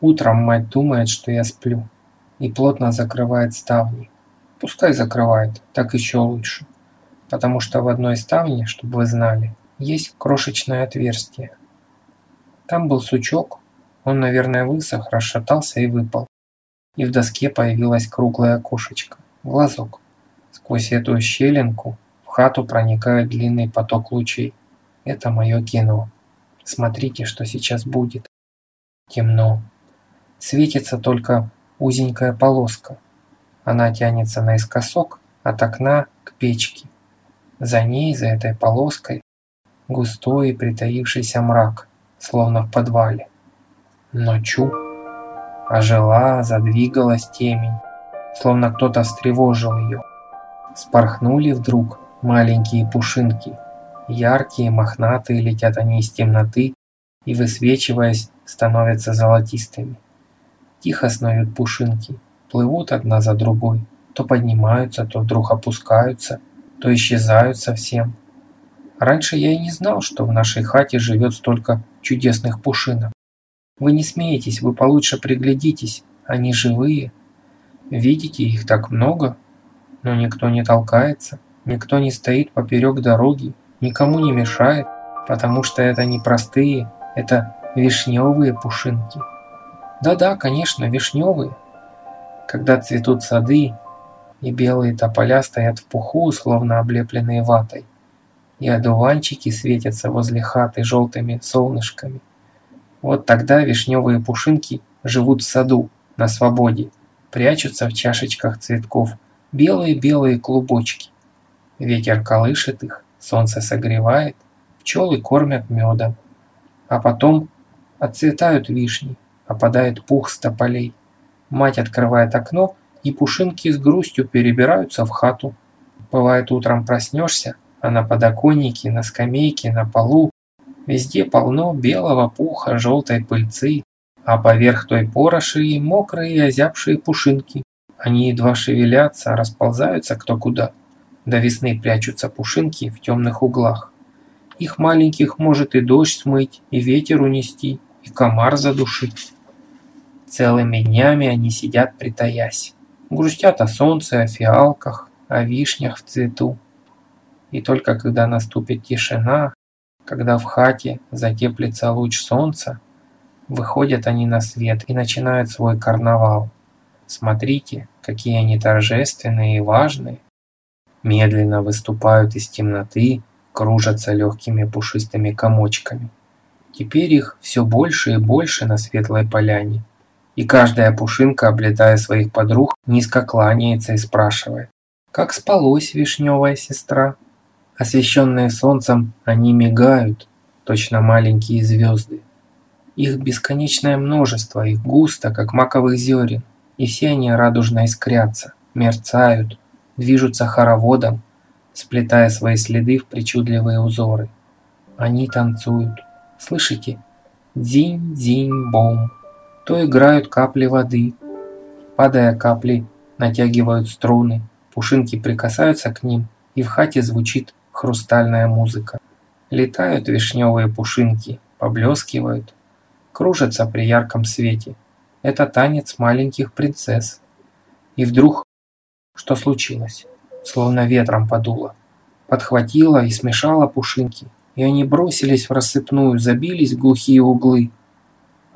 Утром мать думает, что я сплю, и плотно закрывает ставни. Пускай закрывает, так еще лучше. Потому что в одной ставне, чтобы вы знали, есть крошечное отверстие. Там был сучок, он, наверное, высох, расшатался и выпал. И в доске появилась круглая окошечко, глазок. Сквозь эту щелинку в хату проникает длинный поток лучей. Это мое кино. Смотрите, что сейчас будет. Темно. Светится только узенькая полоска. Она тянется наискосок от окна к печке. За ней, за этой полоской, густой и притаившийся мрак, словно в подвале. Но чу, ожила, задвигалась темень, словно кто-то встревожил ее. Спорхнули вдруг маленькие пушинки. Яркие, мохнатые летят они из темноты и, высвечиваясь, становятся золотистыми. Тихо снуют пушинки, плывут одна за другой, то поднимаются, то вдруг опускаются, то исчезают совсем. Раньше я и не знал, что в нашей хате живет столько чудесных пушинок. Вы не смеетесь, вы получше приглядитесь, они живые. Видите, их так много, но никто не толкается, никто не стоит поперек дороги, никому не мешает, потому что это не простые, это вишневые пушинки. Да-да, конечно, вишневые. Когда цветут сады, и белые тополя стоят в пуху, словно облепленные ватой, и одуванчики светятся возле хаты желтыми солнышками. Вот тогда вишневые пушинки живут в саду, на свободе, прячутся в чашечках цветков, белые-белые клубочки. Ветер колышет их, солнце согревает, пчелы кормят медом. А потом отцветают вишни, опадает пух с тополей. Мать открывает окно, и пушинки с грустью перебираются в хату. Бывает, утром проснешься, а на подоконнике, на скамейке, на полу везде полно белого пуха, желтой пыльцы, а поверх той пороши мокрые и озябшие пушинки. Они едва шевелятся, расползаются кто куда. До весны прячутся пушинки в темных углах. Их маленьких может и дождь смыть, и ветер унести, и комар задушить. Целыми днями они сидят притаясь. Грустят о солнце, о фиалках, о вишнях в цвету. И только когда наступит тишина, когда в хате затеплится луч солнца, выходят они на свет и начинают свой карнавал. Смотрите, какие они торжественные и важные. Медленно выступают из темноты, кружатся легкими пушистыми комочками. Теперь их все больше и больше на светлой поляне. И каждая пушинка, облетая своих подруг, низко кланяется и спрашивает. «Как спалось, вишневая сестра?» Освещенные солнцем, они мигают, точно маленькие звезды. Их бесконечное множество, их густо, как маковых зерен, и все они радужно искрятся, мерцают, движутся хороводом, сплетая свои следы в причудливые узоры. Они танцуют. Слышите? Дзинь-дзинь-бом. То играют капли воды. Падая капли, натягивают струны. Пушинки прикасаются к ним, и в хате звучит хрустальная музыка. Летают вишневые пушинки, поблескивают, кружатся при ярком свете. Это танец маленьких принцесс. И вдруг, что случилось? Словно ветром подуло. Подхватило и смешало пушинки, и они бросились в рассыпную, забились в глухие углы.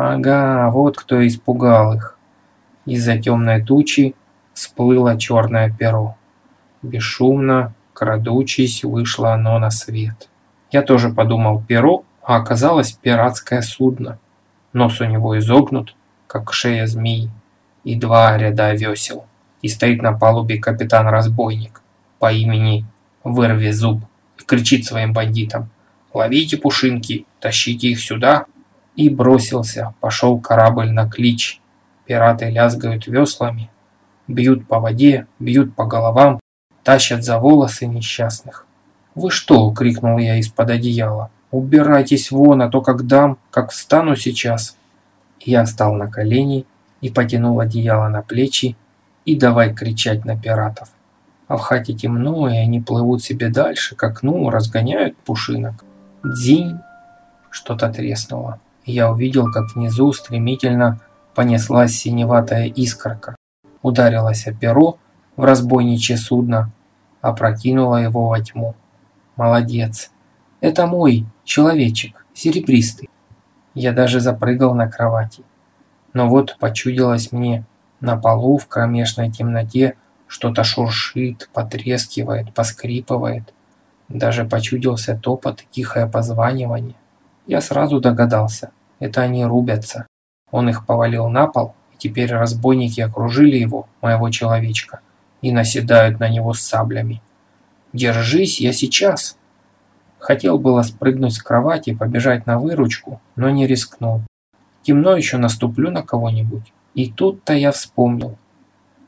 Ага, вот кто испугал их. Из-за темной тучи всплыло черное перо. Бесшумно, Крадучись, вышло оно на свет. Я тоже подумал перо, а оказалось пиратское судно. Нос у него изогнут, как шея змеи, и два ряда весел. И стоит на палубе капитан-разбойник по имени Вырви Зуб и кричит своим бандитам «Ловите пушинки, тащите их сюда!» И бросился, пошел корабль на клич. Пираты лязгают веслами, бьют по воде, бьют по головам, тащат за волосы несчастных. «Вы что?» – крикнул я из-под одеяла. «Убирайтесь вон, а то как дам, как встану сейчас!» Я встал на колени и потянул одеяло на плечи и давай кричать на пиратов. А в хате темно, и они плывут себе дальше, к окну, разгоняют пушинок. Дзинь! Что-то треснуло. Я увидел, как внизу стремительно понеслась синеватая искорка, ударилась о перо в разбойничье судно, опрокинула его во тьму. Молодец. Это мой человечек, серебристый. Я даже запрыгал на кровати. Но вот почудилось мне, на полу в кромешной темноте что-то шуршит, потрескивает, поскрипывает. Даже почудился топот и тихое позванивание. Я сразу догадался, это они рубятся. Он их повалил на пол, и теперь разбойники окружили его, моего человечка, и наседают на него с саблями. «Держись, я сейчас!» Хотел было спрыгнуть с кровати и побежать на выручку, но не рискнул. Темно еще наступлю на кого-нибудь. И тут-то я вспомнил.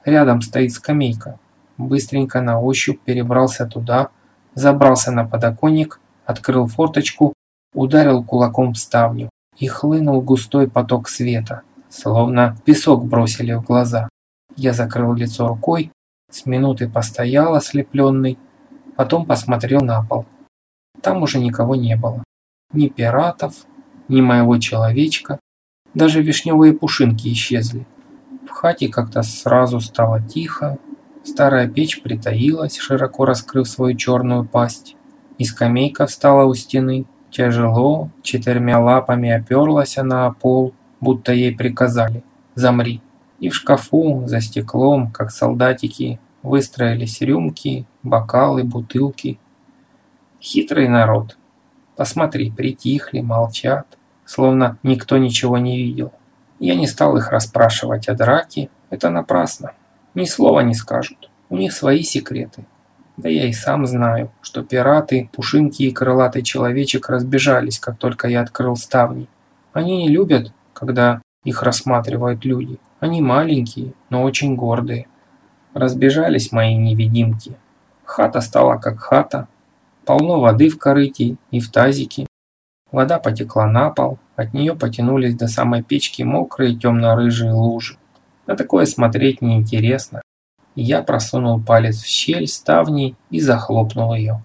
Рядом стоит скамейка. Быстренько на ощупь перебрался туда, забрался на подоконник, открыл форточку, ударил кулаком в ставню и хлынул густой поток света, словно песок бросили в глаза. Я закрыл лицо рукой, с минуты постоял ослепленный, потом посмотрел на пол. Там уже никого не было. Ни пиратов, ни моего человечка, даже вишневые пушинки исчезли. В хате как-то сразу стало тихо, старая печь притаилась, широко раскрыв свою черную пасть, и скамейка встала у стены. Тяжело, четырьмя лапами оперлась она о пол, будто ей приказали «замри». И в шкафу, за стеклом, как солдатики, выстроились рюмки, бокалы, бутылки. Хитрый народ. Посмотри, притихли, молчат, словно никто ничего не видел. Я не стал их расспрашивать о драке, это напрасно. Ни слова не скажут, у них свои секреты. Да я и сам знаю, что пираты, пушинки и крылатый человечек разбежались, как только я открыл ставни. Они не любят, когда их рассматривают люди. Они маленькие, но очень гордые. Разбежались мои невидимки. Хата стала как хата. Полно воды в корыте и в тазике. Вода потекла на пол, от нее потянулись до самой печки мокрые темно-рыжие лужи. На такое смотреть неинтересно. Я просунул палец в щель ставни и захлопнул ее.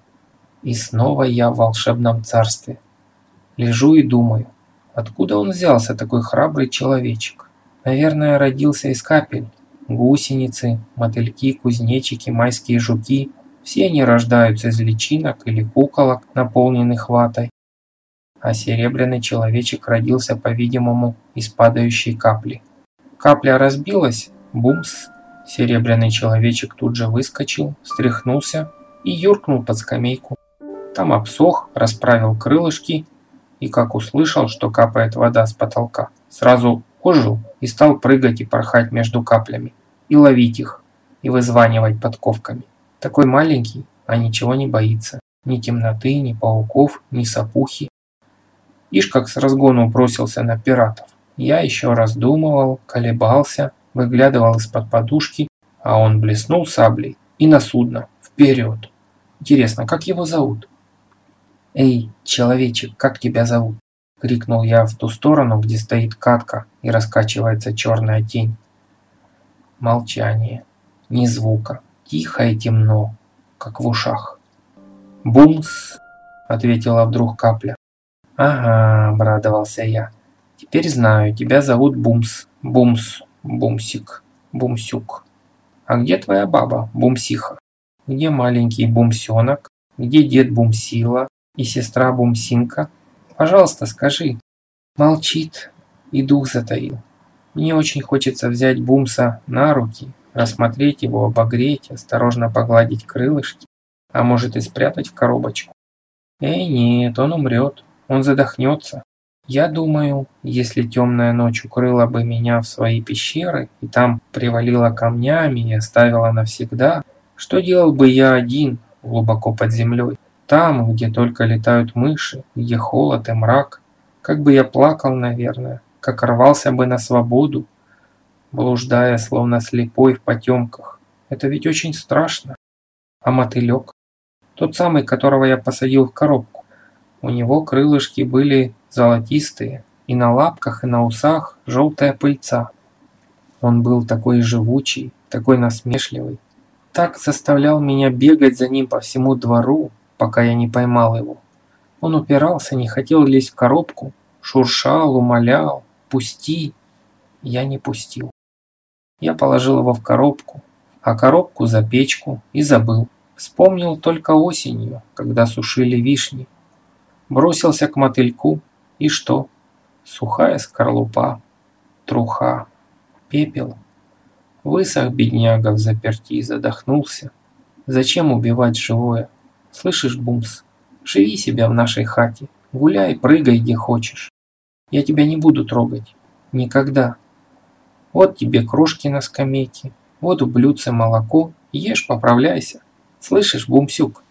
И снова я в волшебном царстве. Лежу и думаю, откуда он взялся, такой храбрый человечек? Наверное, родился из капель. Гусеницы, мотыльки, кузнечики, майские жуки – все они рождаются из личинок или куколок, наполненных ватой а серебряный человечек родился, по-видимому, из падающей капли. Капля разбилась, бумс, серебряный человечек тут же выскочил, встряхнулся и юркнул под скамейку. Там обсох, расправил крылышки и, как услышал, что капает вода с потолка, сразу ожил и стал прыгать и порхать между каплями, и ловить их, и вызванивать подковками. Такой маленький, а ничего не боится. Ни темноты, ни пауков, ни сапухи, Ишь как с разгону бросился на пиратов. Я еще раздумывал, колебался, выглядывал из-под подушки, а он блеснул саблей и на судно, вперед. Интересно, как его зовут? «Эй, человечек, как тебя зовут?» — крикнул я в ту сторону, где стоит катка и раскачивается черная тень. Молчание. Ни звука. Тихо и темно, как в ушах. «Бумс!» — ответила вдруг капля. «Ага», – обрадовался я. «Теперь знаю, тебя зовут Бумс, Бумс, Бумсик, Бумсюк. А где твоя баба, Бумсиха? Где маленький Бумсенок? Где дед Бумсила и сестра Бумсинка? Пожалуйста, скажи». Молчит и дух затаил. Мне очень хочется взять Бумса на руки, рассмотреть его, обогреть, осторожно погладить крылышки, а может и спрятать в коробочку. Эй, нет, он умрет, он задохнется. Я думаю, если темная ночь укрыла бы меня в свои пещеры и там привалила камнями и оставила навсегда, что делал бы я один, глубоко под землей? Там, где только летают мыши, где холод и мрак. Как бы я плакал, наверное, как рвался бы на свободу, блуждая, словно слепой в потемках. Это ведь очень страшно. А мотылек? Тот самый, которого я посадил в коробку. У него крылышки были золотистые, и на лапках, и на усах желтая пыльца. Он был такой живучий, такой насмешливый. Так заставлял меня бегать за ним по всему двору, пока я не поймал его. Он упирался, не хотел лезть в коробку, шуршал, умолял, пусти. я не пустил. Я положил его в коробку, а коробку за печку и забыл. Вспомнил только осенью, когда сушили вишни. Бросился к мотыльку, и что? Сухая скорлупа, труха, пепел. Высох бедняга в заперти и задохнулся. Зачем убивать живое? Слышишь, Бумс, живи себя в нашей хате, гуляй, прыгай где хочешь. Я тебя не буду трогать. Никогда. Вот тебе крошки на скамейке, вот в молоко, ешь, поправляйся. Слышишь, Бумсюк?